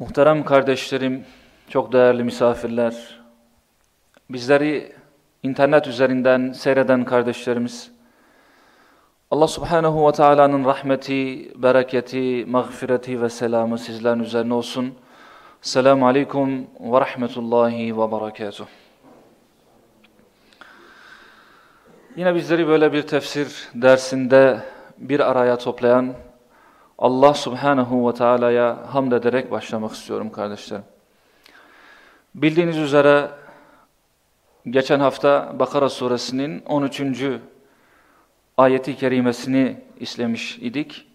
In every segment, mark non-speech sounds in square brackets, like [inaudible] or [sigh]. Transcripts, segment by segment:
Muhterem kardeşlerim, çok değerli misafirler, bizleri internet üzerinden seyreden kardeşlerimiz, Allah subhanehu ve teala'nın rahmeti, bereketi, mağfireti ve selamı sizlerin üzerine olsun. Selamun aleyküm ve rahmetullahi ve berekatuhu. Yine bizleri böyle bir tefsir dersinde bir araya toplayan Allah subhanahu ve teala'ya hamd ederek başlamak istiyorum kardeşlerim. Bildiğiniz üzere geçen hafta Bakara suresinin 13. ayeti kerimesini işlemiş idik.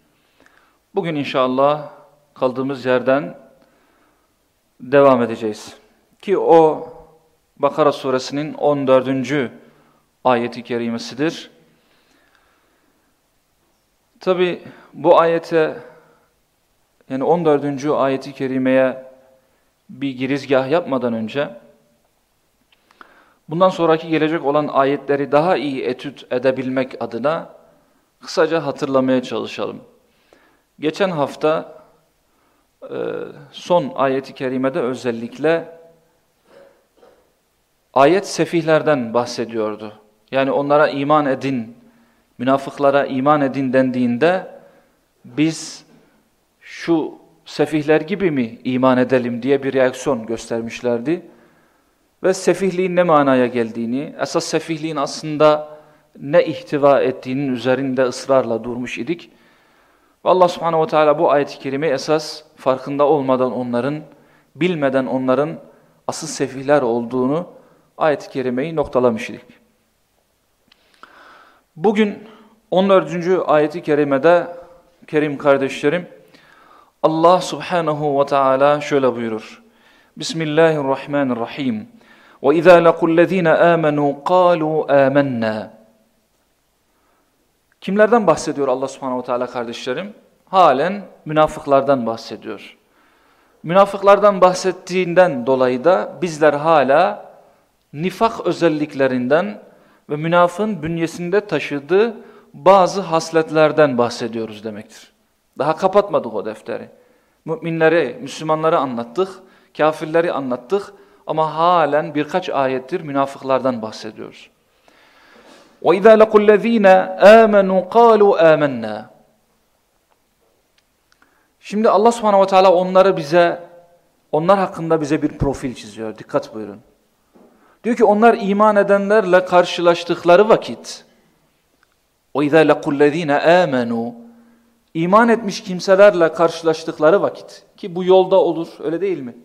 Bugün inşallah kaldığımız yerden devam edeceğiz. Ki o Bakara suresinin 14. ayeti kerimesidir. Tabi bu ayete yani 14. ayeti kerimeye bir girizgah yapmadan önce bundan sonraki gelecek olan ayetleri daha iyi etüt edebilmek adına kısaca hatırlamaya çalışalım. Geçen hafta son ayeti kerimede özellikle ayet sefihlerden bahsediyordu. Yani onlara iman edin münafıklara iman edin dendiğinde biz şu sefihler gibi mi iman edelim diye bir reaksiyon göstermişlerdi. Ve sefihliğin ne manaya geldiğini, esas sefihliğin aslında ne ihtiva ettiğinin üzerinde ısrarla durmuş idik. Ve Allah subhanehu ve teala bu ayet-i kerime esas farkında olmadan onların, bilmeden onların asıl sefihler olduğunu ayet-i kerimeyi noktalamış idik. Bugün 14. ayeti kerimede kerim kardeşlerim Allah subhanahu ve teala şöyle buyurur. Bismillahirrahmanirrahim. Ve izâ lequllezîne âmenû qâlû âmennâ. Kimlerden bahsediyor Allah subhanahu ve teala kardeşlerim? Halen münafıklardan bahsediyor. Münafıklardan bahsettiğinden dolayı da bizler hala nifak özelliklerinden ve münafığın bünyesinde taşıdığı bazı hasletlerden bahsediyoruz demektir. Daha kapatmadık o defteri. Müminleri, Müslümanları anlattık, kafirleri anlattık ama halen birkaç ayettir münafıklardan bahsediyoruz. وَاِذَا لَقُوا الَّذ۪ينَ آمَنُوا قَالُوا آمَنَّا Şimdi Allah subhanahu ve teala onları bize, onlar hakkında bize bir profil çiziyor. Dikkat buyurun. Diyor ki onlar iman edenlerle karşılaştıkları vakit وَاِذَا لَقُوا الَّذ۪ينَ آمَنُوا İman etmiş kimselerle karşılaştıkları vakit ki bu yolda olur öyle değil mi?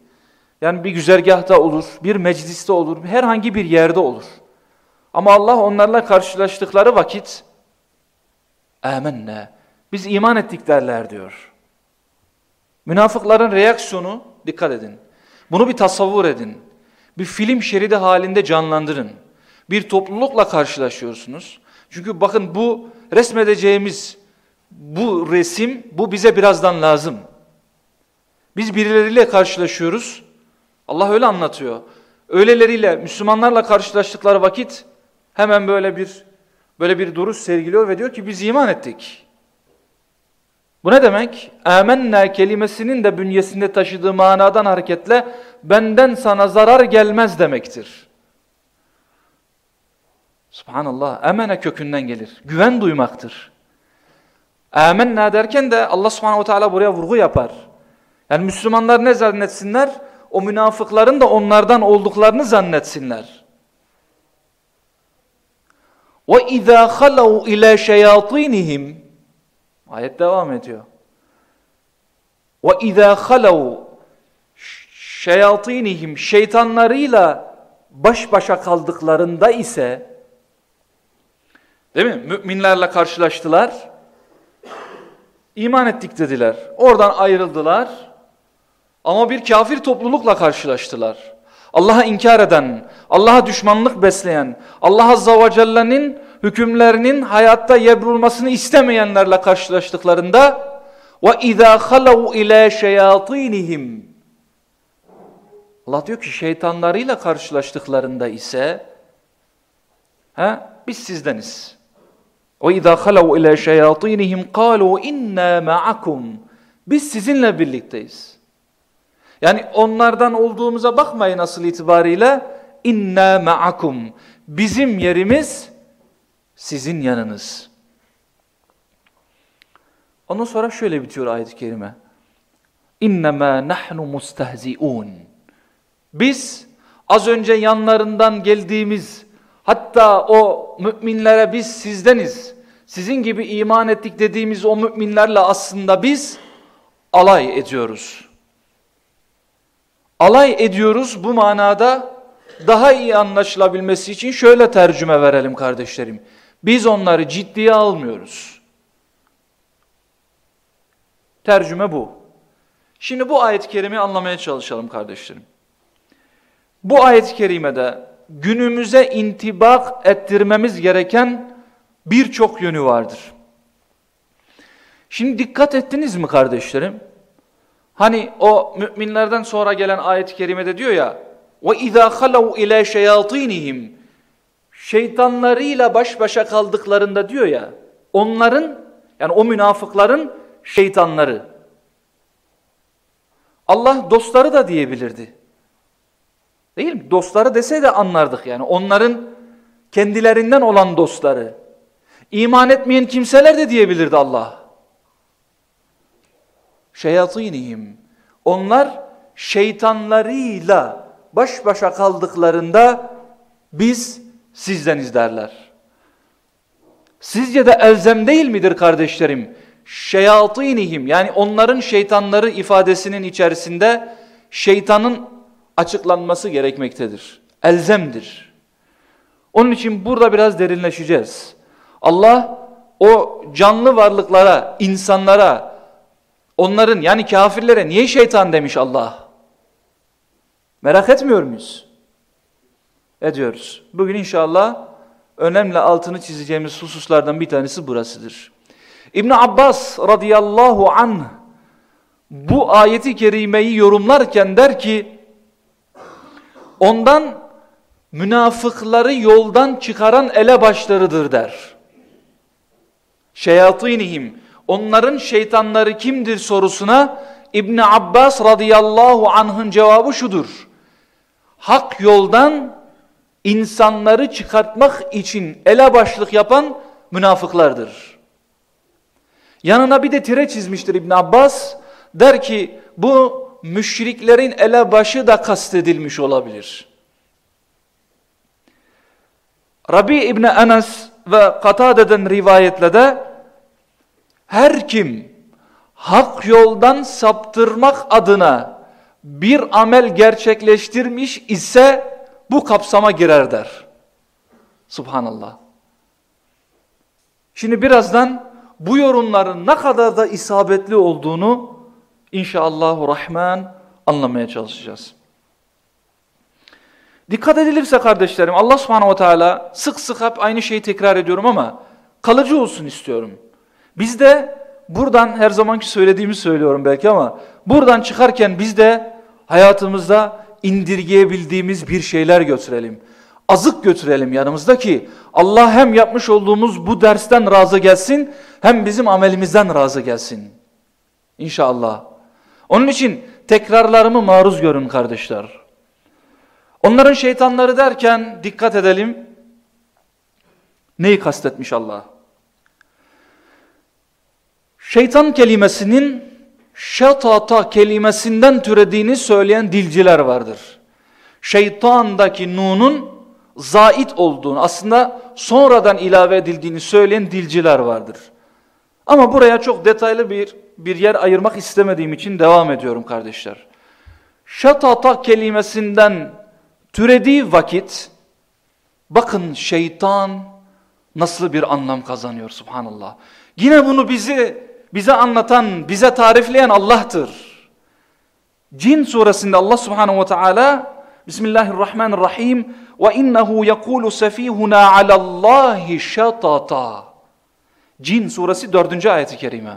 Yani bir güzergahta olur, bir mecliste olur, herhangi bir yerde olur. Ama Allah onlarla karşılaştıkları vakit ''Âmennâ'' Biz iman ettik derler diyor. Münafıkların reaksiyonu dikkat edin. Bunu bir tasavvur edin. Bir film şeridi halinde canlandırın. Bir toplulukla karşılaşıyorsunuz. Çünkü bakın bu resmedeceğimiz bu resim, bu bize birazdan lazım. Biz birileriyle karşılaşıyoruz. Allah öyle anlatıyor. Öyleleriyle, Müslümanlarla karşılaştıkları vakit hemen böyle bir böyle bir duruş sergiliyor ve diyor ki biz iman ettik. Bu ne demek? Âmennâ kelimesinin de bünyesinde taşıdığı manadan hareketle benden sana zarar gelmez demektir. Subhanallah, emene kökünden gelir. Güven duymaktır. Âmennâ derken de Allah subhanahu ve teala buraya vurgu yapar. Yani Müslümanlar ne zannetsinler? O münafıkların da onlardan olduklarını zannetsinler. وَاِذَا خَلَوْا اِلَى شَيَاطِينِهِمْ Ayet devam ediyor. وَاِذَا خَلَوْا şeyatinihim şeytanlarıyla baş başa kaldıklarında ise değil mi? Müminlerle karşılaştılar. İman ettik dediler. Oradan ayrıldılar. Ama bir kafir toplulukla karşılaştılar. Allah'a inkar eden, Allah'a düşmanlık besleyen, Allah Azza ve Celle'nin hükümlerinin hayatta yebrulmasını istemeyenlerle karşılaştıklarında ve izâ halav ile şeyatînihim Allah diyor ki şeytanlarıyla karşılaştıklarında ise ha biz sizdeniz. O izâ halav ile şeyatînihim kâlû innâ ma'akum. Biz sizinle birlikteyiz. Yani onlardan olduğumuza bakmayın asıl itibariyle inna ma'akum. Bizim yerimiz sizin yanınız. Ondan sonra şöyle bitiyor ayet-i kerime. İnnemâ nahnu mustehzi'un. Biz az önce yanlarından geldiğimiz hatta o müminlere biz sizdeniz. Sizin gibi iman ettik dediğimiz o müminlerle aslında biz alay ediyoruz. Alay ediyoruz bu manada daha iyi anlaşılabilmesi için şöyle tercüme verelim kardeşlerim. Biz onları ciddiye almıyoruz. Tercüme bu. Şimdi bu ayet-i kerimeyi anlamaya çalışalım kardeşlerim. Bu ayet-i kerimede günümüze intibak ettirmemiz gereken birçok yönü vardır. Şimdi dikkat ettiniz mi kardeşlerim? Hani o müminlerden sonra gelen ayet-i kerimede diyor ya وَاِذَا خَلَوْا اِلَى شَيَاطِينِهِمْ Şeytanlarıyla baş başa kaldıklarında diyor ya onların yani o münafıkların şeytanları. Allah dostları da diyebilirdi. Değil mi? Dostları dese de anlardık yani. Onların kendilerinden olan dostları. İman etmeyen kimseler de diyebilirdi Allah şeyatinihim. Onlar şeytanlarıyla baş başa kaldıklarında biz sizdeniz derler. Sizce de elzem değil midir kardeşlerim? Şeyatinihim yani onların şeytanları ifadesinin içerisinde şeytanın açıklanması gerekmektedir. Elzemdir. Onun için burada biraz derinleşeceğiz. Allah o canlı varlıklara, insanlara, Onların yani kafirlere niye şeytan demiş Allah? Merak etmiyor muyuz? Ediyoruz. Bugün inşallah önemli altını çizeceğimiz hususlardan bir tanesi burasıdır. İbn Abbas radıyallahu anh bu ayeti kerimeyi yorumlarken der ki ondan münafıkları yoldan çıkaran elebaşlarıdır der. Şeyatinihim onların şeytanları kimdir sorusuna İbn Abbas radıyallahu anh'ın cevabı şudur. Hak yoldan insanları çıkartmak için elebaşlık yapan münafıklardır. Yanına bir de tire çizmiştir İbn Abbas. Der ki bu müşriklerin elebaşı da kastedilmiş olabilir. Rabi İbni Enes ve Katade'den rivayetle de her kim hak yoldan saptırmak adına bir amel gerçekleştirmiş ise bu kapsama girer der. Subhanallah. Şimdi birazdan bu yorumların ne kadar da isabetli olduğunu inşallahü rahman anlamaya çalışacağız. Dikkat edilirse kardeşlerim Allah subhanahu ve teala sık sık hep aynı şeyi tekrar ediyorum ama kalıcı olsun istiyorum. Biz de buradan her zamanki söylediğimi söylüyorum belki ama buradan çıkarken biz de hayatımızda indirgeyebildiğimiz bir şeyler götürelim. Azık götürelim yanımızda ki Allah hem yapmış olduğumuz bu dersten razı gelsin hem bizim amelimizden razı gelsin. İnşallah. Onun için tekrarlarımı maruz görün kardeşler. Onların şeytanları derken dikkat edelim. Neyi kastetmiş Allah? Şeytan kelimesinin şatata kelimesinden türediğini söyleyen dilciler vardır. Şeytandaki nunun zait olduğunu aslında sonradan ilave edildiğini söyleyen dilciler vardır. Ama buraya çok detaylı bir bir yer ayırmak istemediğim için devam ediyorum kardeşler. Şatata kelimesinden türediği vakit bakın şeytan nasıl bir anlam kazanıyor subhanallah. Yine bunu bizi bize anlatan, bize tarifleyen Allah'tır. Cin suresinde Allah subhanahu ve teala Bismillahirrahmanirrahim ve innehu yekulu sefihuna alallahi şatata. Cin suresi 4. ayeti kerime.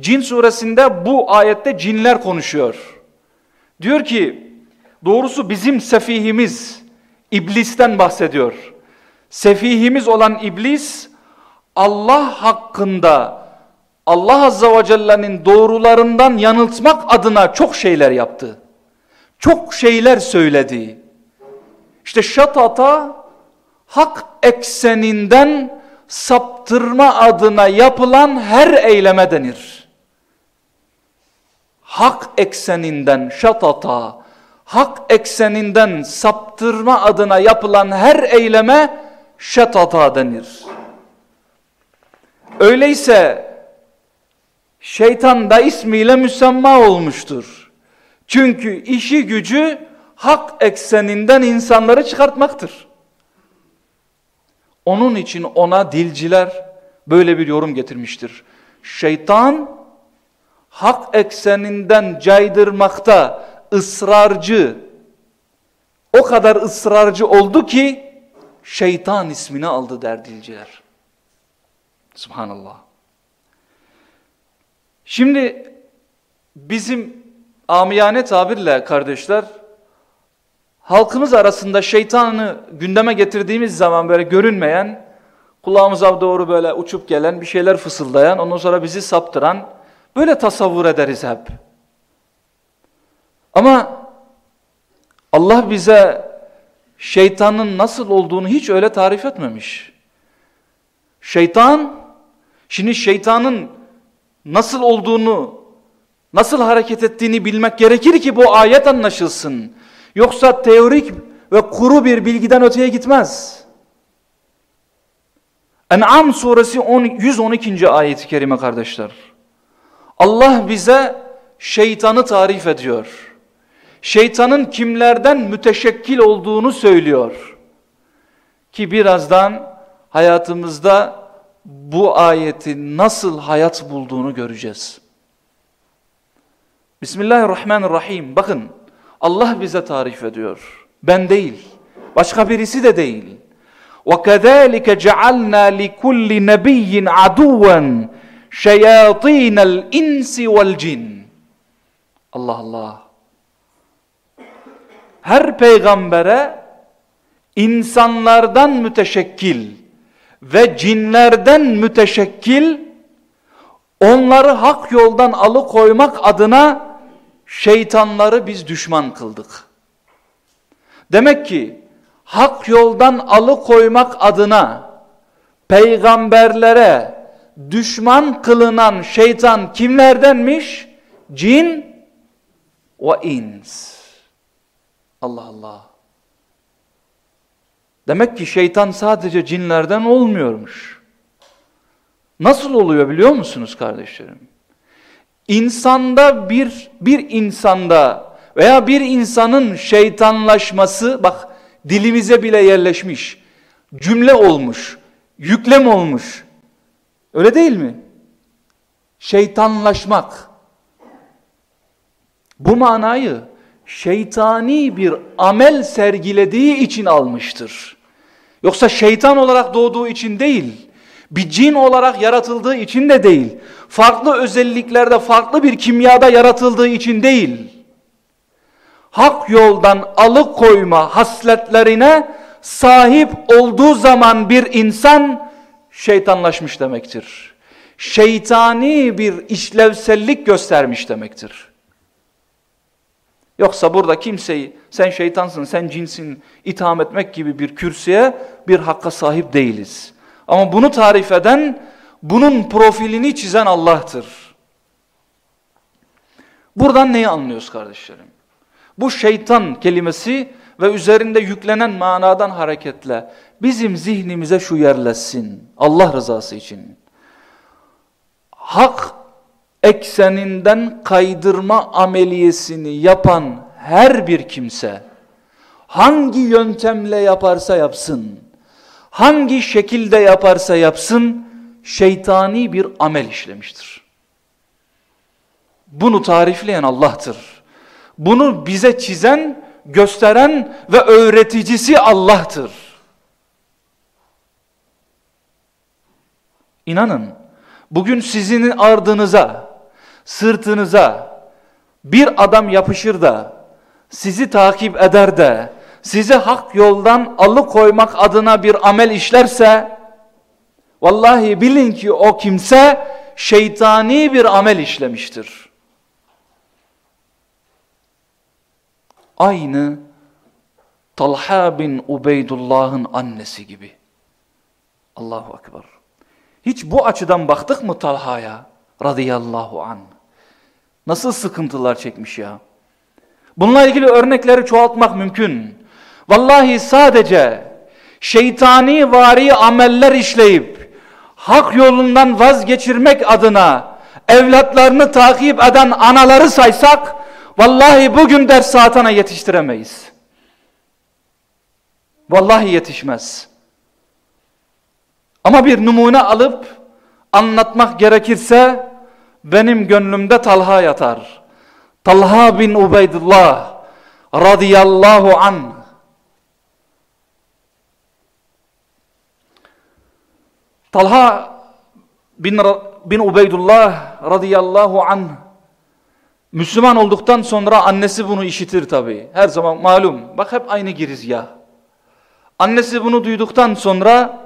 Cin suresinde bu ayette cinler konuşuyor. Diyor ki doğrusu bizim sefihimiz iblisten bahsediyor. Sefihimiz olan iblis Allah hakkında Allah Azza ve Celle'nin doğrularından yanıltmak adına çok şeyler yaptı. Çok şeyler söyledi. İşte şatata hak ekseninden saptırma adına yapılan her eyleme denir. Hak ekseninden şatata, hak ekseninden saptırma adına yapılan her eyleme şatata denir. Öyleyse şeytan da ismiyle müsemma olmuştur. Çünkü işi gücü hak ekseninden insanları çıkartmaktır. Onun için ona dilciler böyle bir yorum getirmiştir. Şeytan hak ekseninden caydırmakta ısrarcı, o kadar ısrarcı oldu ki şeytan ismini aldı der dilciler. Subhanallah. Şimdi bizim amiyane tabirle kardeşler halkımız arasında şeytanı gündeme getirdiğimiz zaman böyle görünmeyen kulağımıza doğru böyle uçup gelen bir şeyler fısıldayan ondan sonra bizi saptıran böyle tasavvur ederiz hep. Ama Allah bize şeytanın nasıl olduğunu hiç öyle tarif etmemiş. Şeytan, şimdi şeytanın nasıl olduğunu, nasıl hareket ettiğini bilmek gerekir ki bu ayet anlaşılsın. Yoksa teorik ve kuru bir bilgiden öteye gitmez. En'am suresi 112. ayet-i kerime kardeşler. Allah bize şeytanı tarif ediyor. Şeytanın kimlerden müteşekkil olduğunu söylüyor. Ki birazdan hayatımızda bu ayeti nasıl hayat bulduğunu göreceğiz. Bismillahirrahmanirrahim. Bakın Allah bize tarif ediyor. Ben değil. Başka birisi de değil. وَكَذَٰلِكَ جَعَلْنَا لِكُلِّ نَبِيٍّ عَدُوًا شَيَاطِينَ الْاِنْسِ وَالْجِنِ Allah Allah. Her peygambere insanlardan müteşekkil ve cinlerden müteşekkil onları hak yoldan alıkoymak adına şeytanları biz düşman kıldık. Demek ki hak yoldan alıkoymak adına peygamberlere düşman kılınan şeytan kimlerdenmiş? Cin ve ins. Allah Allah. Demek ki şeytan sadece cinlerden olmuyormuş. Nasıl oluyor biliyor musunuz kardeşlerim? İnsanda bir bir insanda veya bir insanın şeytanlaşması bak dilimize bile yerleşmiş. Cümle olmuş, yüklem olmuş. Öyle değil mi? Şeytanlaşmak. Bu manayı şeytani bir amel sergilediği için almıştır. Yoksa şeytan olarak doğduğu için değil, bir cin olarak yaratıldığı için de değil, farklı özelliklerde farklı bir kimyada yaratıldığı için değil, hak yoldan alıkoyma hasletlerine sahip olduğu zaman bir insan şeytanlaşmış demektir. Şeytani bir işlevsellik göstermiş demektir. Yoksa burada kimseyi sen şeytansın, sen cinsin itham etmek gibi bir kürsüye bir hakka sahip değiliz. Ama bunu tarif eden, bunun profilini çizen Allah'tır. Buradan neyi anlıyoruz kardeşlerim? Bu şeytan kelimesi ve üzerinde yüklenen manadan hareketle bizim zihnimize şu yerleşsin. Allah rızası için. Hak ekseninden kaydırma ameliyesini yapan her bir kimse hangi yöntemle yaparsa yapsın, hangi şekilde yaparsa yapsın şeytani bir amel işlemiştir. Bunu tarifleyen Allah'tır. Bunu bize çizen, gösteren ve öğreticisi Allah'tır. İnanın, bugün sizin ardınıza, sırtınıza bir adam yapışır da, sizi takip eder de, sizi hak yoldan alıkoymak adına bir amel işlerse, vallahi bilin ki o kimse şeytani bir amel işlemiştir. Aynı Talha bin Ubeydullah'ın annesi gibi. Allahu Ekber. Hiç bu açıdan baktık mı Talha'ya radıyallahu an? Nasıl sıkıntılar çekmiş ya? Bununla ilgili örnekleri çoğaltmak mümkün. Vallahi sadece şeytani vari ameller işleyip hak yolundan vazgeçirmek adına evlatlarını takip eden anaları saysak vallahi bugün ders saatine yetiştiremeyiz. Vallahi yetişmez. Ama bir numune alıp anlatmak gerekirse benim gönlümde Talha yatar. Talha bin Ubeydullah radıyallahu anh. Talha bin, bin Ubeydullah radıyallahu anh Müslüman olduktan sonra annesi bunu işitir tabi. Her zaman malum. Bak hep aynı girizgah. Annesi bunu duyduktan sonra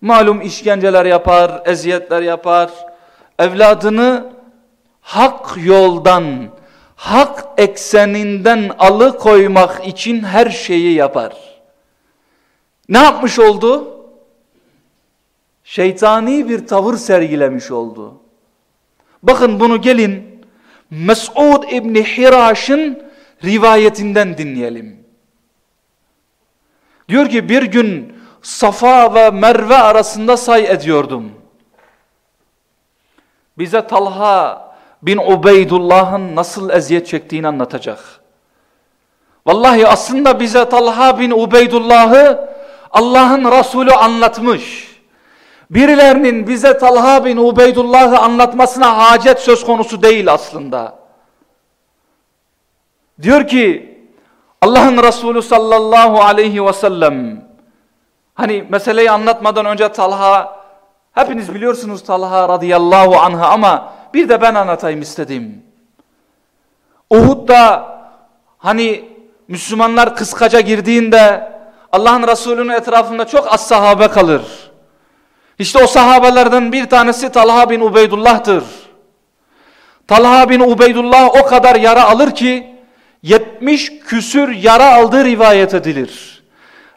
malum işkenceler yapar, eziyetler yapar. Evladını hak yoldan, hak ekseninden alıkoymak için her şeyi yapar. Ne yapmış oldu? Şeytani bir tavır sergilemiş oldu. Bakın bunu gelin Mes'ud İbni Hiraş'ın rivayetinden dinleyelim. Diyor ki bir gün Safa ve Merve arasında say ediyordum. Bize Talha bin Ubeydullah'ın nasıl eziyet çektiğini anlatacak. Vallahi aslında bize Talha bin Ubeydullah'ı Allah'ın Resulü anlatmış. Birilerinin bize Talha bin Ubeydullah'ı anlatmasına hacet söz konusu değil aslında. Diyor ki Allah'ın Resulü sallallahu aleyhi ve sellem hani meseleyi anlatmadan önce Talha hepiniz biliyorsunuz Talha radıyallahu anha ama bir de ben anlatayım istedim. Uhud'da hani Müslümanlar kıskaca girdiğinde Allah'ın Resulü'nün etrafında çok az sahabe kalır. İşte o sahabelerden bir tanesi Talha bin Ubeydullah'tır. Talha bin Ubeydullah o kadar yara alır ki 70 küsür yara aldığı rivayet edilir.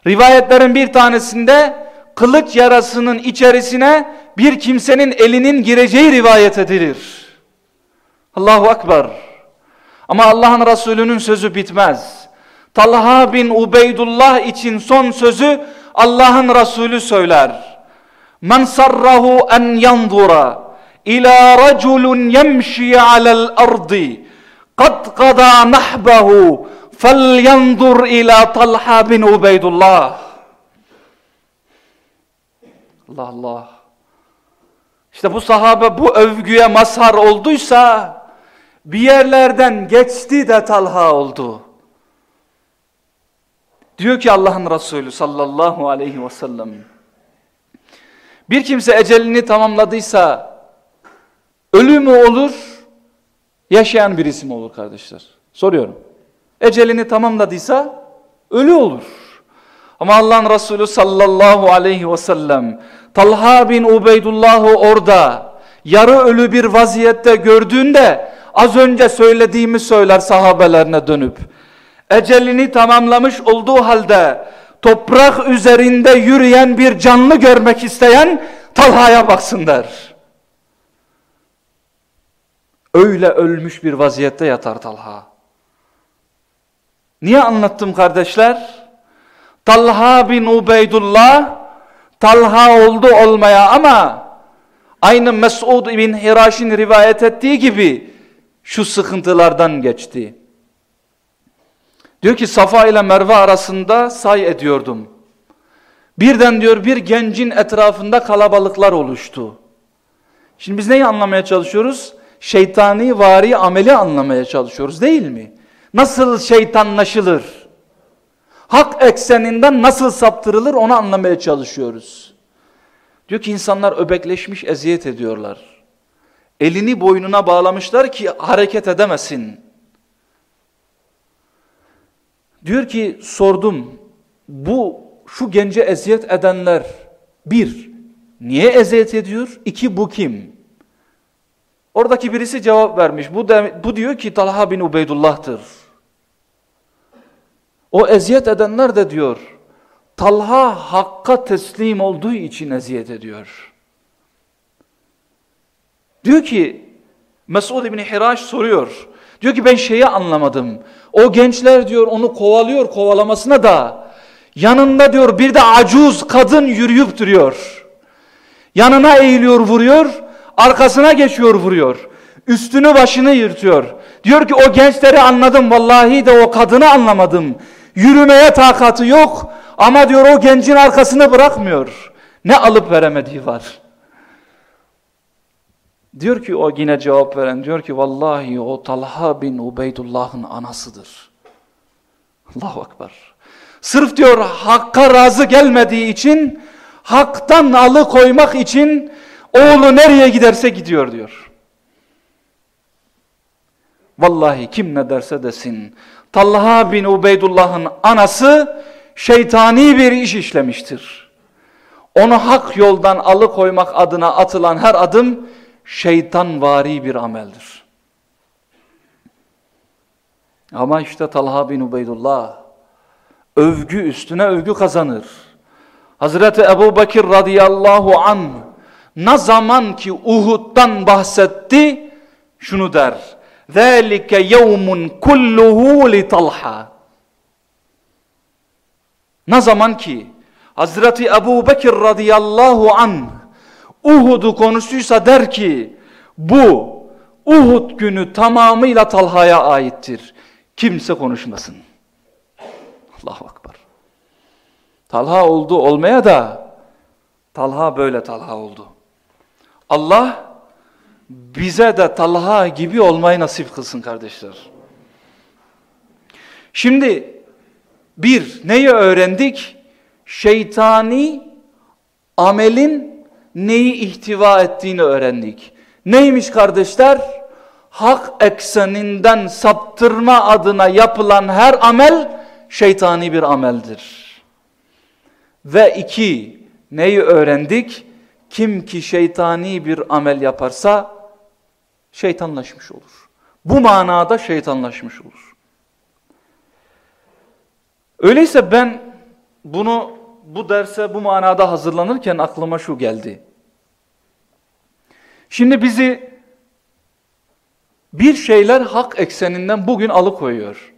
Rivayetlerin bir tanesinde kılıç yarasının içerisine bir kimsenin elinin gireceği rivayet edilir. Allahu Ekber. Ama Allah'ın Resulü'nün sözü bitmez. Talha bin Ubeydullah için son sözü Allah'ın Resulü söyler. Men sarrahu en yanzura ila raculun yemşi alel ardi kad qada nahbahu felyanzur ila Talha bin Ubeydullah. Allah Allah. İşte bu sahabe bu övgüye mazhar olduysa bir yerlerden geçti de Talha oldu. Diyor ki Allah'ın Resulü sallallahu aleyhi ve sellem bir kimse ecelini tamamladıysa ölü mü olur yaşayan birisi mi olur kardeşler? Soruyorum. Ecelini tamamladıysa ölü olur. Ama Allah'ın Resulü sallallahu aleyhi ve sellem Talha bin Ubeydullah'ı orada yarı ölü bir vaziyette gördüğünde az önce söylediğimi söyler sahabelerine dönüp ecelini tamamlamış olduğu halde toprak üzerinde yürüyen bir canlı görmek isteyen Talha'ya baksın der. Öyle ölmüş bir vaziyette yatar Talha. Niye anlattım kardeşler? Talha bin Ubeydullah Talha oldu olmaya ama aynı Mesud bin Hiraş'in rivayet ettiği gibi şu sıkıntılardan geçti. Diyor ki Safa ile Merve arasında say ediyordum. Birden diyor bir gencin etrafında kalabalıklar oluştu. Şimdi biz neyi anlamaya çalışıyoruz? Şeytani vari ameli anlamaya çalışıyoruz değil mi? Nasıl şeytanlaşılır? Hak ekseninden nasıl saptırılır onu anlamaya çalışıyoruz. Diyor ki insanlar öbekleşmiş eziyet ediyorlar. Elini boynuna bağlamışlar ki hareket edemesin. Diyor ki sordum bu şu gence eziyet edenler bir niye eziyet ediyor? İki bu kim? Oradaki birisi cevap vermiş. Bu, de, bu diyor ki Talha bin Ubeydullah'tır. O eziyet edenler de diyor Talha hakka teslim olduğu için eziyet ediyor. Diyor ki Mesud ibn Hiraş soruyor. Diyor ki ben şeyi anlamadım. O gençler diyor onu kovalıyor kovalamasına da yanında diyor bir de acuz kadın yürüyüp duruyor. Yanına eğiliyor vuruyor arkasına geçiyor vuruyor. Üstünü başını yırtıyor. Diyor ki o gençleri anladım vallahi de o kadını anlamadım. Yürümeye takatı yok ama diyor o gencin arkasını bırakmıyor. Ne alıp veremediği var. Diyor ki o yine cevap veren diyor ki vallahi o Talha bin Ubeydullah'ın anasıdır. Allahu Ekber. Sırf diyor hakka razı gelmediği için haktan alıkoymak için oğlu nereye giderse gidiyor diyor. Vallahi kim ne derse desin Talha bin Ubeydullah'ın anası şeytani bir iş işlemiştir. Onu hak yoldan alıkoymak adına atılan her adım şeytanvari bir ameldir. Ama işte Talha bin Ubeydullah övgü üstüne övgü kazanır. Hazreti Ebu Bekir radıyallahu an ne zaman ki Uhud'dan bahsetti şunu der. ذَٰلِكَ يَوْمٌ كُلُّهُ لِطَلْحَى Ne zaman ki Hazreti Ebu Bekir radıyallahu an Uhud'u konuştuysa der ki bu Uhud günü tamamıyla Talha'ya aittir. Kimse konuşmasın. Allahu Akbar. Talha oldu olmaya da Talha böyle Talha oldu. Allah bize de Talha gibi olmayı nasip kılsın kardeşler. Şimdi bir neyi öğrendik? Şeytani amelin neyi ihtiva ettiğini öğrendik. Neymiş kardeşler? Hak ekseninden saptırma adına yapılan her amel şeytani bir ameldir. Ve iki, neyi öğrendik? Kim ki şeytani bir amel yaparsa şeytanlaşmış olur. Bu manada şeytanlaşmış olur. Öyleyse ben bunu bu derse bu manada hazırlanırken aklıma şu geldi. Şimdi bizi bir şeyler hak ekseninden bugün alıkoyuyor.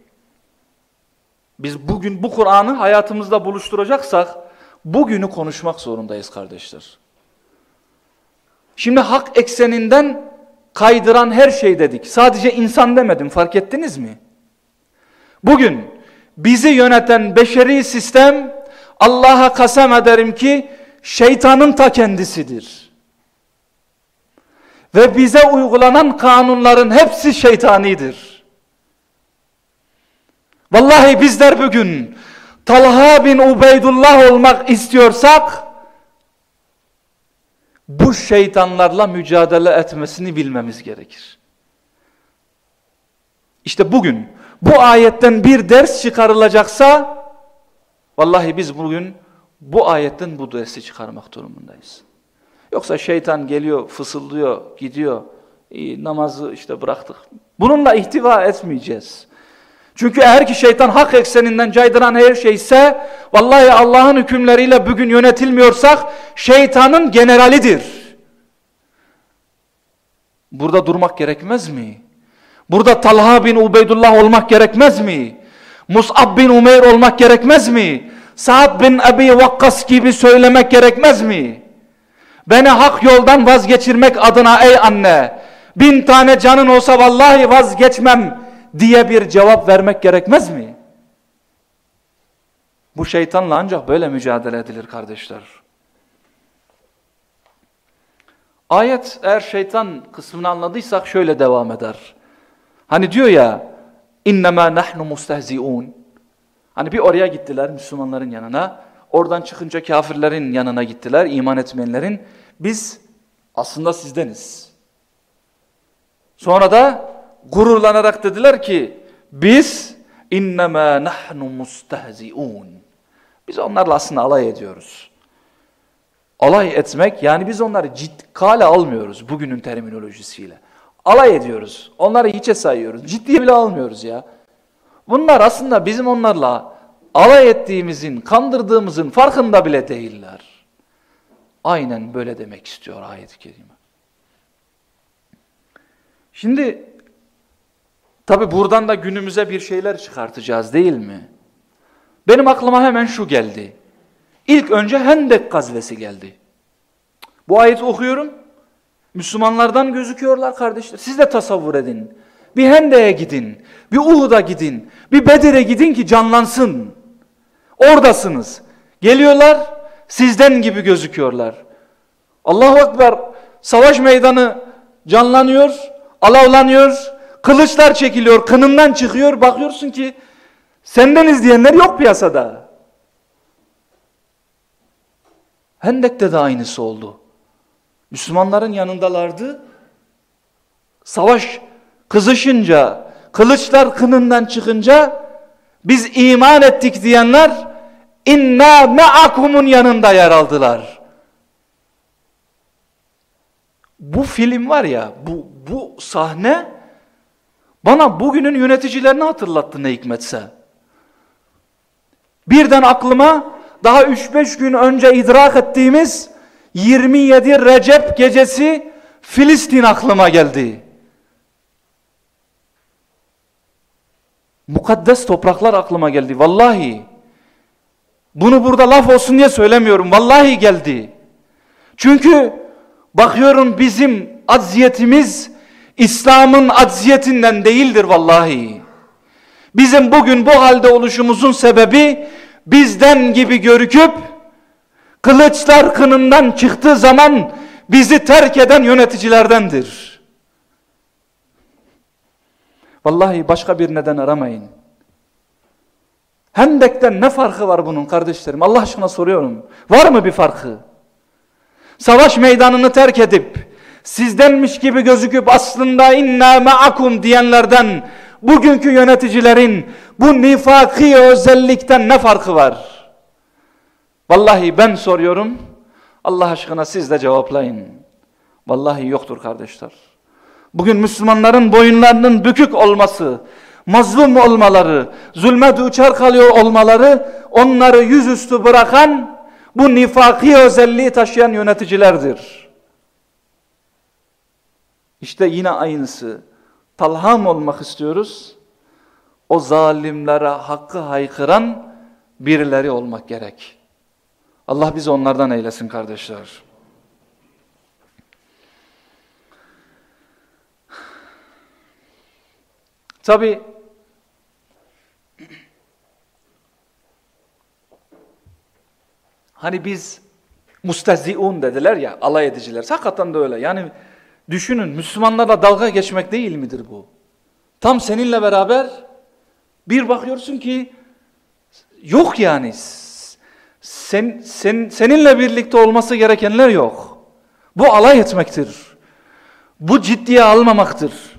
Biz bugün bu Kur'an'ı hayatımızda buluşturacaksak bugünü konuşmak zorundayız kardeşler. Şimdi hak ekseninden kaydıran her şey dedik. Sadece insan demedim fark ettiniz mi? Bugün bizi yöneten beşeri sistem Allah'a kasem ederim ki şeytanın ta kendisidir. Ve bize uygulanan kanunların hepsi şeytanidir. Vallahi bizler bugün Talha bin Ubeydullah olmak istiyorsak bu şeytanlarla mücadele etmesini bilmemiz gerekir. İşte bugün bu ayetten bir ders çıkarılacaksa vallahi biz bugün bu ayetten bu dersi çıkarmak durumundayız. Yoksa şeytan geliyor, fısıldıyor, gidiyor, namazı işte bıraktık. Bununla ihtiva etmeyeceğiz. Çünkü eğer ki şeytan hak ekseninden caydıran her şeyse vallahi Allah'ın hükümleriyle bugün yönetilmiyorsak şeytanın generalidir. Burada durmak gerekmez mi? Burada Talha bin Ubeydullah olmak gerekmez mi? Mus'ab bin Umeyr olmak gerekmez mi? Sa'd bin Ebi Vakkas gibi söylemek gerekmez mi? Beni hak yoldan vazgeçirmek adına ey anne bin tane canın olsa vallahi vazgeçmem diye bir cevap vermek gerekmez mi? Bu şeytanla ancak böyle mücadele edilir kardeşler. Ayet eğer şeytan kısmını anladıysak şöyle devam eder. Hani diyor ya innema nahnu mustehziun. Hani bir oraya gittiler Müslümanların yanına. Oradan çıkınca kafirlerin yanına gittiler, iman etmeyenlerin. Biz aslında sizdeniz. Sonra da gururlanarak dediler ki biz innema nahnu mustehziun. Biz onlarla aslında alay ediyoruz. Alay etmek yani biz onları kale almıyoruz bugünün terminolojisiyle. Alay ediyoruz. Onları hiçe sayıyoruz. Ciddiye bile almıyoruz ya. Bunlar aslında bizim onlarla alay ettiğimizin, kandırdığımızın farkında bile değiller. Aynen böyle demek istiyor ayet-i kerime. Şimdi tabi buradan da günümüze bir şeyler çıkartacağız değil mi? Benim aklıma hemen şu geldi. İlk önce Hendek gazvesi geldi. Bu ayeti okuyorum. Müslümanlardan gözüküyorlar kardeşler. Siz de tasavvur edin. Bir Hendek'e gidin. Bir Uhud'a gidin. Bir Bedir'e gidin ki canlansın. Oradasınız. Geliyorlar sizden gibi gözüküyorlar. Allahu Ekber savaş meydanı canlanıyor, alavlanıyor, kılıçlar çekiliyor, kınından çıkıyor. Bakıyorsun ki senden izleyenler yok piyasada. Hendek'te de aynısı oldu. Müslümanların yanındalardı. Savaş kızışınca, kılıçlar kınından çıkınca biz iman ettik diyenler inna me'akumun yanında yer aldılar. Bu film var ya, bu, bu sahne bana bugünün yöneticilerini hatırlattı ne hikmetse. Birden aklıma daha 3-5 gün önce idrak ettiğimiz 27 Recep gecesi Filistin aklıma geldi. Mukaddes topraklar aklıma geldi. Vallahi. Bunu burada laf olsun diye söylemiyorum. Vallahi geldi. Çünkü bakıyorum bizim acziyetimiz İslam'ın acziyetinden değildir vallahi. Bizim bugün bu halde oluşumuzun sebebi bizden gibi görüküp kılıçlar kınından çıktığı zaman bizi terk eden yöneticilerdendir. Vallahi başka bir neden aramayın. Hendek'ten ne farkı var bunun kardeşlerim? Allah aşkına soruyorum. Var mı bir farkı? Savaş meydanını terk edip sizdenmiş gibi gözüküp aslında inna ma'akum diyenlerden bugünkü yöneticilerin bu nifaki özellikten ne farkı var? Vallahi ben soruyorum. Allah aşkına siz de cevaplayın. Vallahi yoktur kardeşler. Bugün Müslümanların boyunlarının bükük olması, mazlum olmaları, zulme duçar kalıyor olmaları onları yüzüstü bırakan bu nifaki özelliği taşıyan yöneticilerdir. İşte yine aynısı. Talham olmak istiyoruz. O zalimlere hakkı haykıran birileri olmak gerek. Allah bizi onlardan eylesin kardeşler. Tabi hani biz mustehziun dediler ya alay ediciler. Hakikaten de öyle. Yani düşünün Müslümanlarla dalga geçmek değil midir bu? Tam seninle beraber bir bakıyorsun ki yok yani. Sen, sen, seninle birlikte olması gerekenler yok. Bu alay etmektir. Bu ciddiye almamaktır.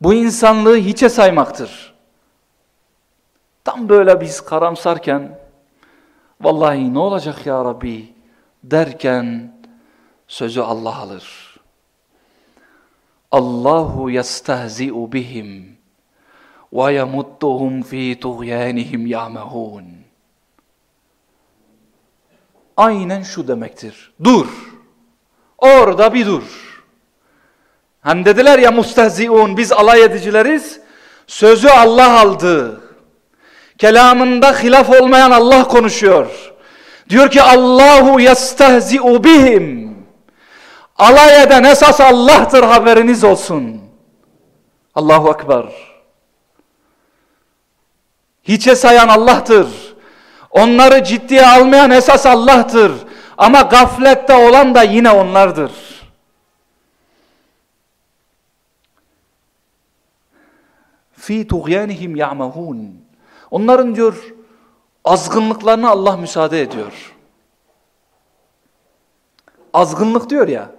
Bu insanlığı hiçe saymaktır. Tam böyle biz karamsarken vallahi ne olacak ya Rabbi derken sözü Allah alır. Allahu yestehzi'u bihim ve yemudduhum fi tuğyanihim ya'mehun. Aynen şu demektir. Dur. Orada bir dur. Hani dediler ya mustehziun biz alay edicileriz. Sözü Allah aldı. Kelamında hilaf olmayan Allah konuşuyor. Diyor ki Allahu yestehzi'u bihim. Alay eden esas Allah'tır haberiniz olsun. Allahu Ekber. Hiçe sayan Allah'tır. Onları ciddiye almayan esas Allah'tır. Ama gaflette olan da yine onlardır. Fi tuğyanihim ya'mahun. Onların diyor azgınlıklarına Allah müsaade ediyor. Azgınlık diyor ya.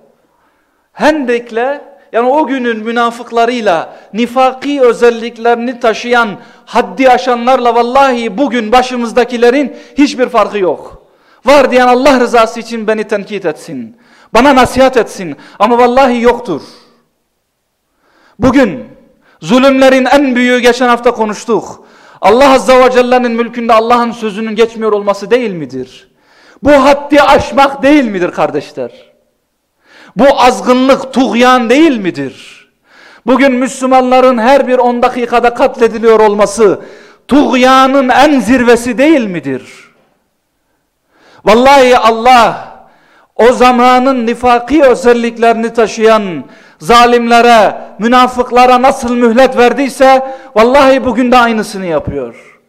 Hendek'le yani o günün münafıklarıyla nifaki özelliklerini taşıyan haddi aşanlarla vallahi bugün başımızdakilerin hiçbir farkı yok. Var diyen Allah rızası için beni tenkit etsin. Bana nasihat etsin. Ama vallahi yoktur. Bugün zulümlerin en büyüğü geçen hafta konuştuk. Allah Azza ve Celle'nin mülkünde Allah'ın sözünün geçmiyor olması değil midir? Bu haddi aşmak değil midir kardeşler? Bu azgınlık, tuğyan değil midir? Bugün Müslümanların her bir on dakikada katlediliyor olması tuğyanın en zirvesi değil midir? Vallahi Allah o zamanın nifaki özelliklerini taşıyan zalimlere, münafıklara nasıl mühlet verdiyse vallahi bugün de aynısını yapıyor.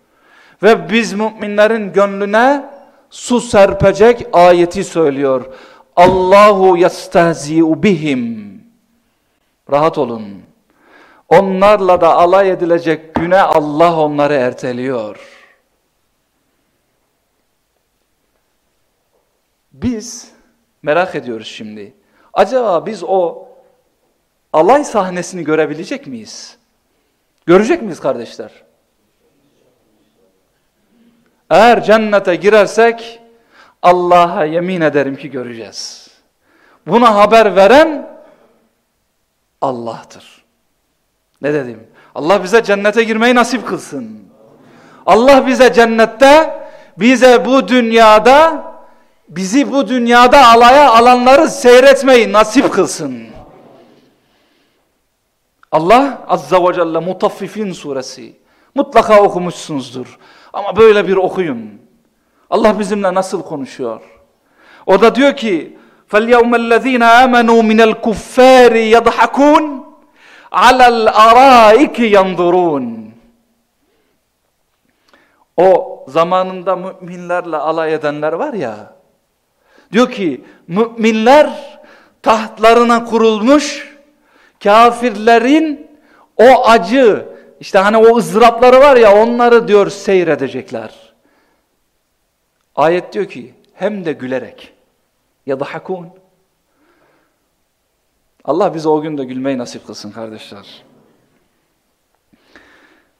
Ve biz müminlerin gönlüne su serpecek ayeti söylüyor. Allahu yestehzi'u bihim. Rahat olun. Onlarla da alay edilecek güne Allah onları erteliyor. Biz merak ediyoruz şimdi. Acaba biz o alay sahnesini görebilecek miyiz? Görecek miyiz kardeşler? Eğer cennete girersek Allah'a yemin ederim ki göreceğiz. Buna haber veren Allah'tır. Ne dedim? Allah bize cennete girmeyi nasip kılsın. Allah bize cennette, bize bu dünyada, bizi bu dünyada alaya alanları seyretmeyi nasip kılsın. Allah Azza ve Celle Mutaffifin suresi mutlaka okumuşsunuzdur. Ama böyle bir okuyun. Allah bizimle nasıl konuşuyor? O da diyor ki فَالْيَوْمَ الَّذ۪ينَ آمَنُوا مِنَ الْكُفَّارِ يَضْحَكُونَ عَلَى الْأَرَائِكِ يَنْظُرُونَ O zamanında müminlerle alay edenler var ya, diyor ki müminler tahtlarına kurulmuş, kafirlerin o acı, işte hani o ızdırapları var ya onları diyor seyredecekler. Ayet diyor ki hem de gülerek. Yadhakun. Allah bize o gün de gülmeyi nasip kılsın kardeşler.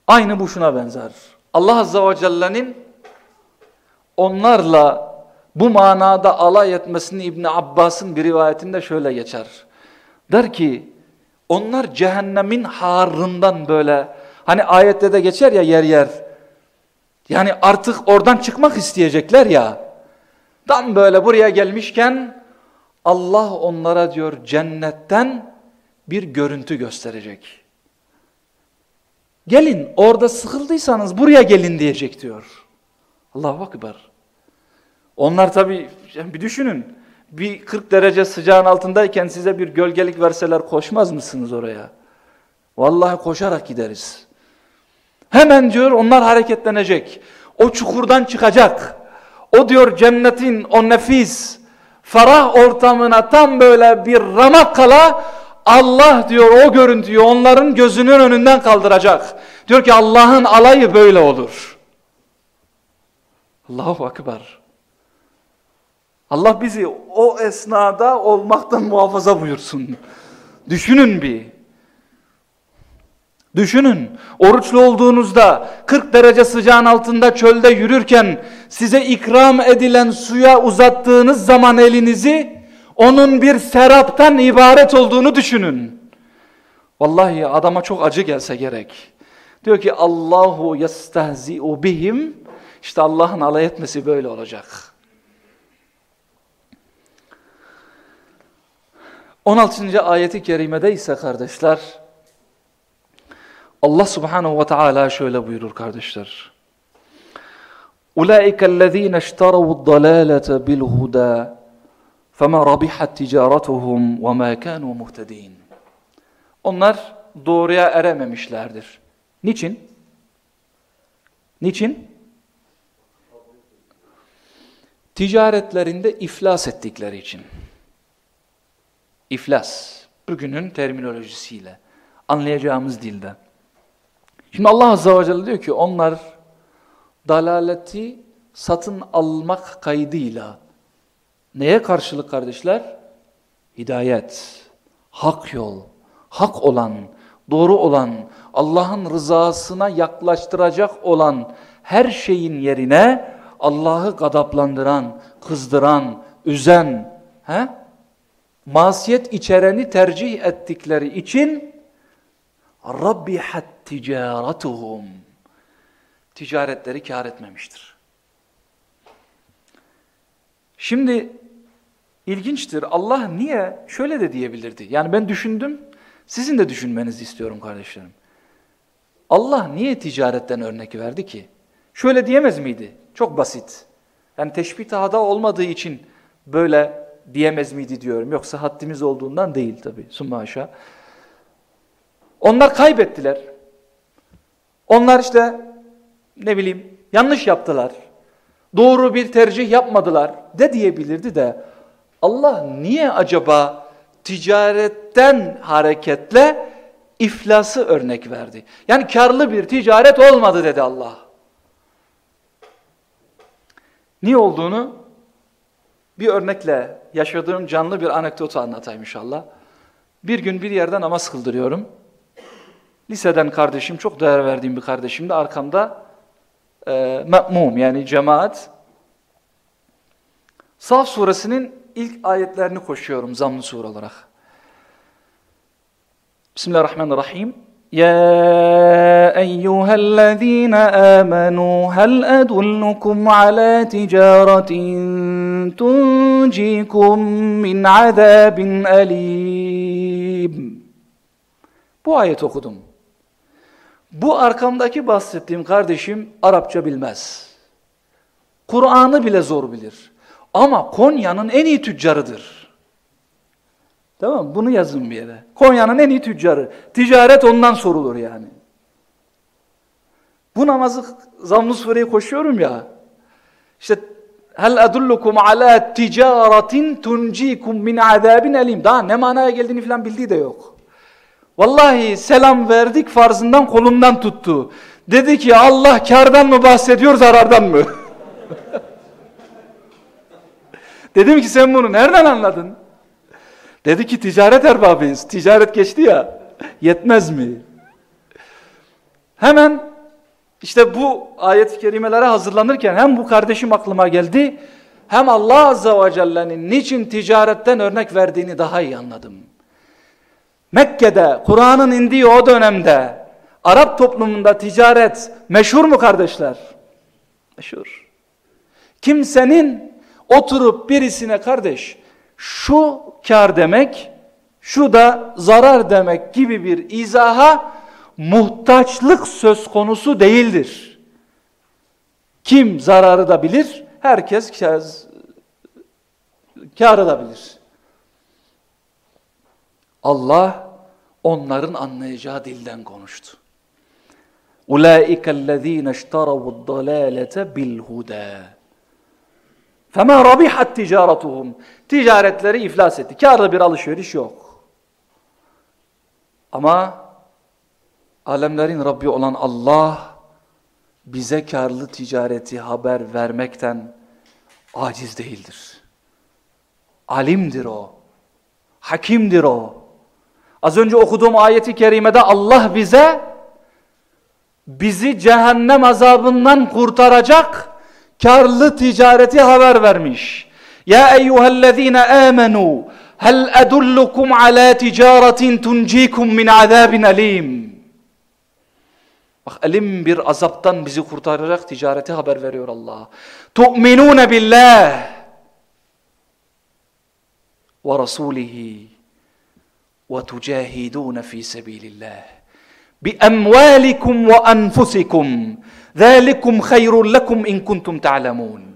Aynı bu şuna benzer. Allah Azze ve Celle'nin onlarla bu manada alay etmesini İbni Abbas'ın bir rivayetinde şöyle geçer. Der ki onlar cehennemin harrından böyle hani ayette de geçer ya yer yer yani artık oradan çıkmak isteyecekler ya. Tam böyle buraya gelmişken Allah onlara diyor cennetten bir görüntü gösterecek. Gelin orada sıkıldıysanız buraya gelin diyecek diyor. Allahu Akbar. Onlar tabi bir düşünün. Bir 40 derece sıcağın altındayken size bir gölgelik verseler koşmaz mısınız oraya? Vallahi koşarak gideriz. Hemen diyor onlar hareketlenecek. O çukurdan çıkacak. O diyor cennetin o nefis, ferah ortamına tam böyle bir ramak kala Allah diyor o görüntüyü onların gözünün önünden kaldıracak. Diyor ki Allah'ın alayı böyle olur. Allahu Akbar. Allah bizi o esnada olmaktan muhafaza buyursun. Düşünün bir. Düşünün oruçlu olduğunuzda 40 derece sıcağın altında çölde yürürken size ikram edilen suya uzattığınız zaman elinizi onun bir seraptan ibaret olduğunu düşünün. Vallahi adama çok acı gelse gerek. Diyor ki Allahu yestehzi'u bihim işte Allah'ın alay etmesi böyle olacak. 16. ayeti kerimede ise kardeşler Allah subhanahu ve teala şöyle buyurur kardeşler. اُولَٰئِكَ الَّذ۪ينَ اشْتَرَوُا الضَّلَالَةَ بِالْهُدَى فَمَا رَبِحَتْ تِجَارَتُهُمْ وَمَا كَانُوا مُهْتَد۪ينَ Onlar doğruya erememişlerdir. Niçin? Niçin? Ticaretlerinde iflas ettikleri için. İflas. Bugünün terminolojisiyle. Anlayacağımız dilde. Şimdi Allah Azze ve Celle diyor ki onlar dalaleti satın almak kaydıyla neye karşılık kardeşler? Hidayet, hak yol, hak olan, doğru olan, Allah'ın rızasına yaklaştıracak olan her şeyin yerine Allah'ı gadaplandıran, kızdıran, üzen, he? masiyet içereni tercih ettikleri için Rabbihat ticaratuhum ticaretleri kar etmemiştir. Şimdi ilginçtir. Allah niye şöyle de diyebilirdi. Yani ben düşündüm. Sizin de düşünmenizi istiyorum kardeşlerim. Allah niye ticaretten örnek verdi ki? Şöyle diyemez miydi? Çok basit. Yani teşbih tahada olmadığı için böyle diyemez miydi diyorum. Yoksa haddimiz olduğundan değil tabii. Summa aşağı. Onlar kaybettiler. Onlar işte ne bileyim yanlış yaptılar. Doğru bir tercih yapmadılar de diyebilirdi de Allah niye acaba ticaretten hareketle iflası örnek verdi? Yani karlı bir ticaret olmadı dedi Allah. Niye olduğunu bir örnekle yaşadığım canlı bir anekdotu anlatayım inşallah. Bir gün bir yerde namaz kıldırıyorum. Liseden kardeşim, çok değer verdiğim bir kardeşim de arkamda e, me'mum yani cemaat. Saf suresinin ilk ayetlerini koşuyorum zamlı sure olarak. Bismillahirrahmanirrahim. يا أيها الذين آمنوا هل أدلكم على تجارة تنجيكم من عذاب أليم Bu ayet okudum. Bu arkamdaki bahsettiğim kardeşim Arapça bilmez. Kur'an'ı bile zor bilir. Ama Konya'nın en iyi tüccarıdır. Tamam mı? Bunu yazın bir yere. Konya'nın en iyi tüccarı. Ticaret ondan sorulur yani. Bu namazı zamm sureyi koşuyorum ya. İşte hel adullukum ala ticaretin tuncikum min azabin elim. Daha ne manaya geldiğini falan bildiği de yok. Vallahi selam verdik farzından kolundan tuttu. Dedi ki Allah kardan mı bahsediyor zarardan mı? [laughs] Dedim ki sen bunu nereden anladın? Dedi ki ticaret erbabıyız. Ticaret geçti ya. Yetmez mi? Hemen işte bu ayet-i kerimelere hazırlanırken hem bu kardeşim aklıma geldi hem Allah Azze ve Celle'nin niçin ticaretten örnek verdiğini daha iyi anladım. Mekke'de Kur'an'ın indiği o dönemde Arap toplumunda ticaret meşhur mu kardeşler? Meşhur. Kimsenin oturup birisine kardeş şu kar demek, şu da zarar demek gibi bir izaha muhtaçlık söz konusu değildir. Kim zararı da bilir, herkes karı da bilir. Allah onların anlayacağı dilden konuştu. اُولَٰئِكَ الَّذ۪ينَ اشْتَرَوُ الضَّلَالَةَ بِالْهُدَى فَمَا رَبِحَتْ تِجَارَتُهُمْ Ticaretleri iflas etti. Karlı bir alışveriş yok. Ama alemlerin Rabbi olan Allah bize karlı ticareti haber vermekten aciz değildir. Alimdir o. Hakimdir o. Az önce okuduğum ayeti kerimede Allah bize bizi cehennem azabından kurtaracak karlı ticareti haber vermiş. Ya eyyühellezine amenu hel edullukum ala ticaretin tuncikum min azabin alim. Bak elim bir azaptan bizi kurtaracak ticareti haber veriyor Allah. Tu'minune billah ve rasulihi وتجاهدون في سبيل الله بأموالكم وأنفسكم ذلكم خير لكم إن كنتم تعلمون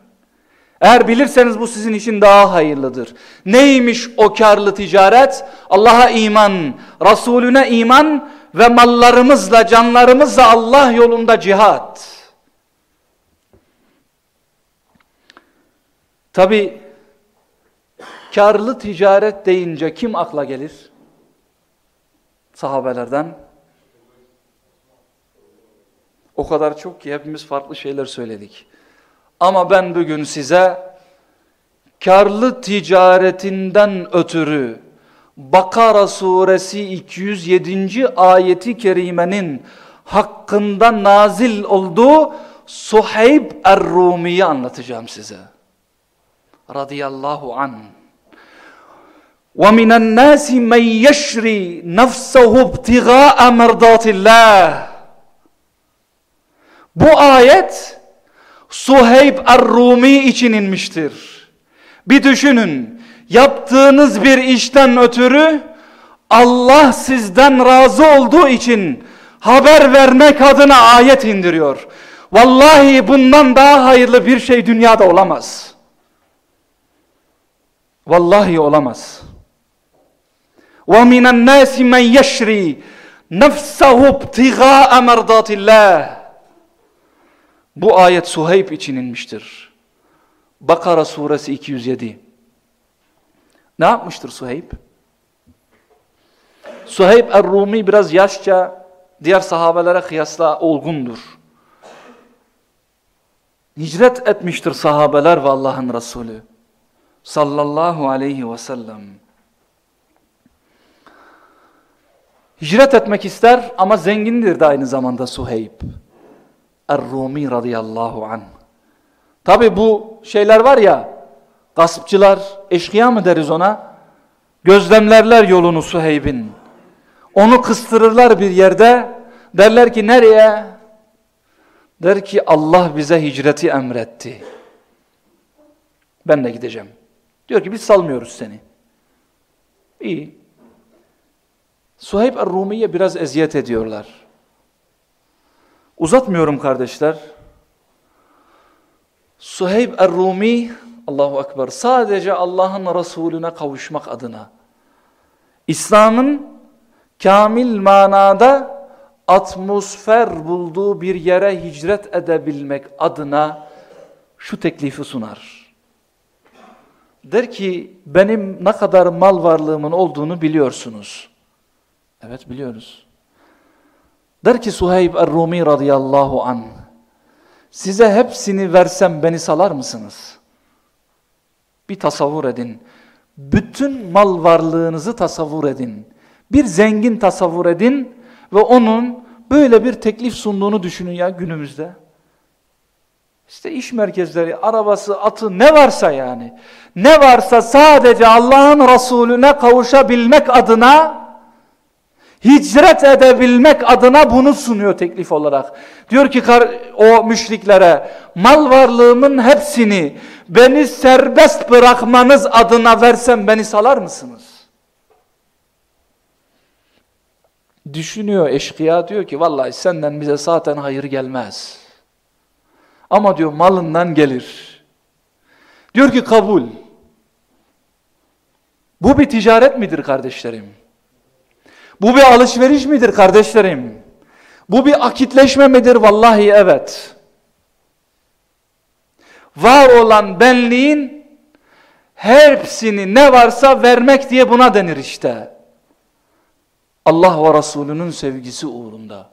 Eğer bilirseniz bu sizin için daha hayırlıdır. Neymiş o karlı ticaret? Allah'a iman, Resulüne iman ve mallarımızla, canlarımızla Allah yolunda cihat. Tabi karlı ticaret deyince kim akla gelir? Sahabelerden O kadar çok ki hepimiz farklı şeyler söyledik. Ama ben bugün size karlı ticaretinden ötürü Bakara suresi 207. ayeti kerimenin hakkında nazil olduğu Suheyb Er-Rumi'yi anlatacağım size. Radiyallahu an. وَمِنَ النَّاسِ مَنْ يَشْرِي نَفْسَهُ ابْتِغَاءَ مَرْضَاتِ اللّٰهِ Bu ayet Suheyb Er-Rumi için inmiştir. Bir düşünün, yaptığınız bir işten ötürü Allah sizden razı olduğu için haber vermek adına ayet indiriyor. Vallahi bundan daha hayırlı bir şey dünyada olamaz. Vallahi olamaz. وَمِنَ النَّاسِ مَنْ يَشْرِي نَفْسَهُ ابْتِغَاءَ مَرْضَاتِ اللّٰهِ Bu ayet Suheyb için inmiştir. Bakara suresi 207. Ne yapmıştır Suheyb? Suheyb Er-Rumi biraz yaşça diğer sahabelere kıyasla olgundur. Hicret etmiştir sahabeler ve Allah'ın Resulü. Sallallahu aleyhi ve sellem. Hicret etmek ister ama zengindir de aynı zamanda Suheyb. Er-Rumi radıyallahu anh. Tabi bu şeyler var ya, gaspçılar, eşkıya mı deriz ona? Gözlemlerler yolunu Suheyb'in. Onu kıstırırlar bir yerde, derler ki nereye? Der ki Allah bize hicreti emretti. Ben de gideceğim. Diyor ki biz salmıyoruz seni. İyi. Suheyb Er-Rumi'ye biraz eziyet ediyorlar. Uzatmıyorum kardeşler. Suheyb Er-Rumi Allahu Ekber sadece Allah'ın Resulüne kavuşmak adına İslam'ın kamil manada atmosfer bulduğu bir yere hicret edebilmek adına şu teklifi sunar. Der ki benim ne kadar mal varlığımın olduğunu biliyorsunuz. Evet biliyoruz. Der ki Suheyb Er-Rumi radıyallahu an. Size hepsini versem beni salar mısınız? Bir tasavvur edin. Bütün mal varlığınızı tasavvur edin. Bir zengin tasavvur edin ve onun böyle bir teklif sunduğunu düşünün ya günümüzde. İşte iş merkezleri, arabası, atı ne varsa yani. Ne varsa sadece Allah'ın Resulüne kavuşabilmek adına hicret edebilmek adına bunu sunuyor teklif olarak. Diyor ki o müşriklere mal varlığımın hepsini beni serbest bırakmanız adına versem beni salar mısınız? Düşünüyor eşkıya diyor ki vallahi senden bize zaten hayır gelmez. Ama diyor malından gelir. Diyor ki kabul. Bu bir ticaret midir kardeşlerim? Bu bir alışveriş midir kardeşlerim? Bu bir akitleşme midir? Vallahi evet. Var olan benliğin hepsini ne varsa vermek diye buna denir işte. Allah ve Resulünün sevgisi uğrunda.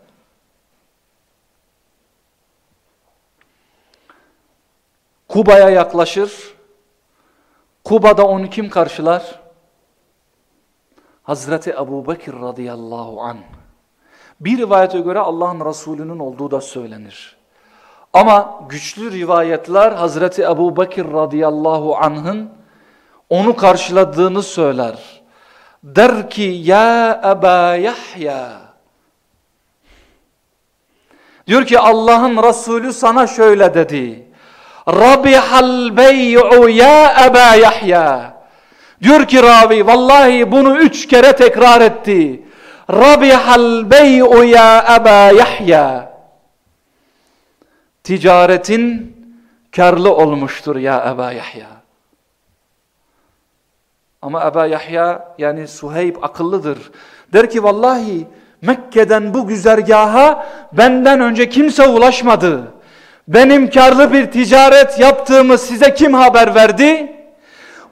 Kuba'ya yaklaşır. Kuba'da onu kim karşılar? Hazreti Ebu Bekir radıyallahu an. Bir rivayete göre Allah'ın Resulü'nün olduğu da söylenir. Ama güçlü rivayetler Hazreti Ebu Bekir radıyallahu anh'ın onu karşıladığını söyler. Der ki ya Eba Yahya diyor ki Allah'ın Resulü sana şöyle dedi. Rabihal bey'u ya Eba Yahya Diyor ki ravi vallahi bunu üç kere tekrar etti. Rabihal bey'u ya Eba Yahya. Ticaretin karlı olmuştur ya Eba Yahya. Ama Eba Yahya yani Suheyb akıllıdır. Der ki vallahi Mekke'den bu güzergaha benden önce kimse ulaşmadı. Benim karlı bir ticaret yaptığımı size kim haber verdi?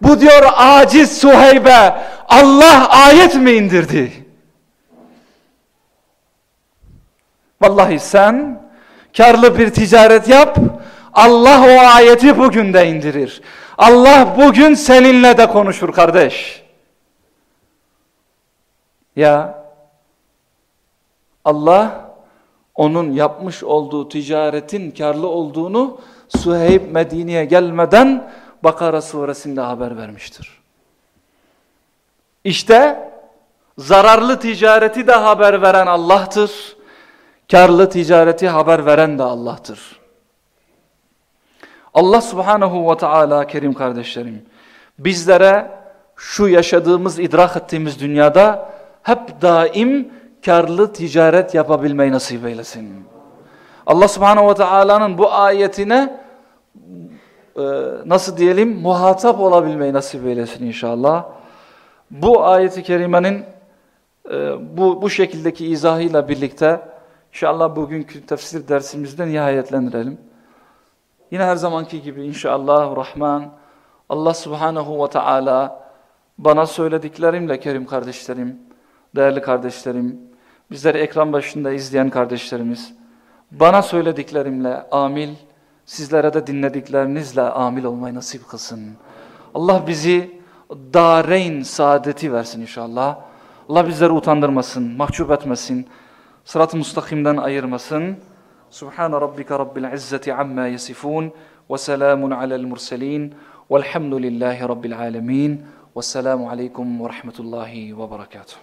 Bu diyor aciz Suheybe Allah ayet mi indirdi? Vallahi sen karlı bir ticaret yap. Allah o ayeti bugün de indirir. Allah bugün seninle de konuşur kardeş. Ya Allah onun yapmış olduğu ticaretin karlı olduğunu Suheyb Medine'ye gelmeden Bakara suresinde haber vermiştir. İşte zararlı ticareti de haber veren Allah'tır. Karlı ticareti haber veren de Allah'tır. Allah subhanahu ve teala kerim kardeşlerim bizlere şu yaşadığımız idrak ettiğimiz dünyada hep daim karlı ticaret yapabilmeyi nasip eylesin. Allah subhanahu ve teala'nın bu ayetine nasıl diyelim muhatap olabilmeyi nasip eylesin inşallah. Bu ayeti kerimenin e, bu, bu şekildeki izahıyla birlikte inşallah bugünkü tefsir dersimizde nihayetlendirelim. Yine her zamanki gibi inşallah Rahman Allah subhanahu ve teala bana söylediklerimle kerim kardeşlerim, değerli kardeşlerim, bizleri ekran başında izleyen kardeşlerimiz, bana söylediklerimle amil, sizlere de dinlediklerinizle amil olmayı nasip kılsın. Allah bizi dareyn saadeti versin inşallah. Allah bizleri utandırmasın, mahcup etmesin, sırat-ı mustakimden ayırmasın. Subhan rabbika rabbil izzeti amma yasifun ve selamun alel murselin velhamdülillahi rabbil alemin. Vesselamu aleykum ve rahmetullahi ve berekatuhu.